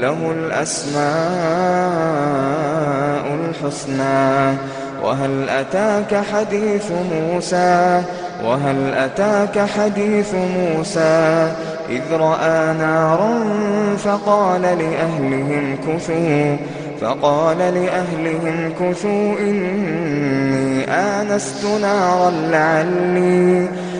له الأسماء الحسنى. وهل أتاك حديث موسى؟ وهل أتاك حديث موسى؟ إذ رأى نارا فقال لأهلهم كثوا فقال لأهلهم كثوا إني آنست نارا لعلي.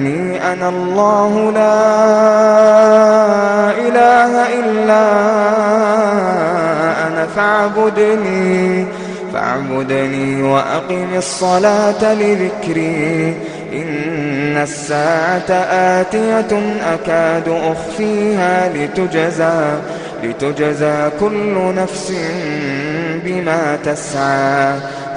إنني أنا الله لا إله إلا أنا فاعبدني فاعبدني وأقم الصلاة لذكري. إن الساعة آتية أكاد أخفيها لتجزى لتجزى كل نفس بما تسعى.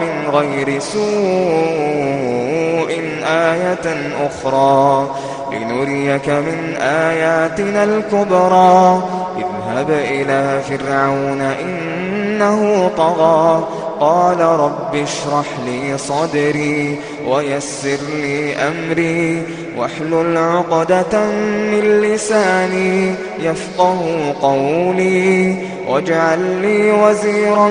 من غير سوء آية أخرى. لنريك من آياتنا الكبرى. اذهب إلى فرعون إنه طغى. قال رب اشرح لي صدري ويسر لي أمري. واحلل عقدة من لساني يفقه قولي. واجعل لي وزيرا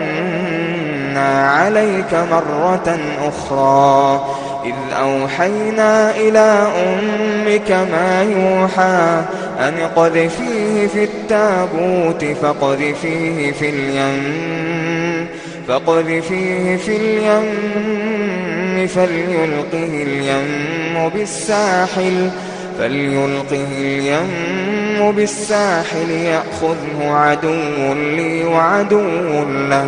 عليك مرة أخرى. إذ أوحينا إلى أمك ما يوحى أن قذفيه في التابوت فقذفيه في اليم فقذفيه في اليم فليلقه اليم بالساحل فليلقه اليم بالساحل يأخذه عدو لي وعدو له.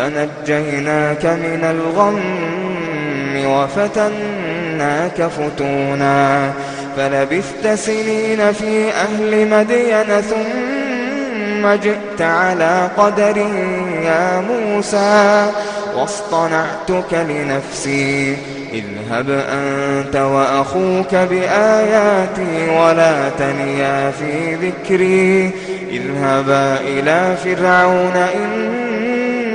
فنجيناك من الغم وفتناك فتونا فلبثت سنين في أهل مدين ثم جئت على قدر يا موسى واصطنعتك لنفسي اذهب أنت وأخوك بآياتي ولا تنيا في ذكري اذهبا إلى فرعون